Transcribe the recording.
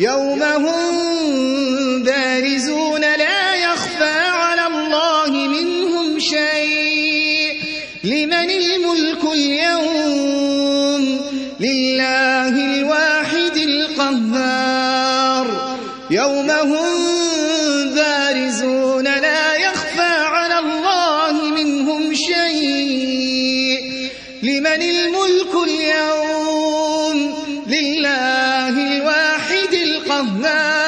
يوم هم بارزون لا يخفى على الله منهم شيء. لمن الملك اليوم؟ لله الواحد القهار. يوم هم بارزون لا يخفى على الله منهم شيء. لمن الملك اليوم؟ nada.